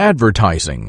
Advertising.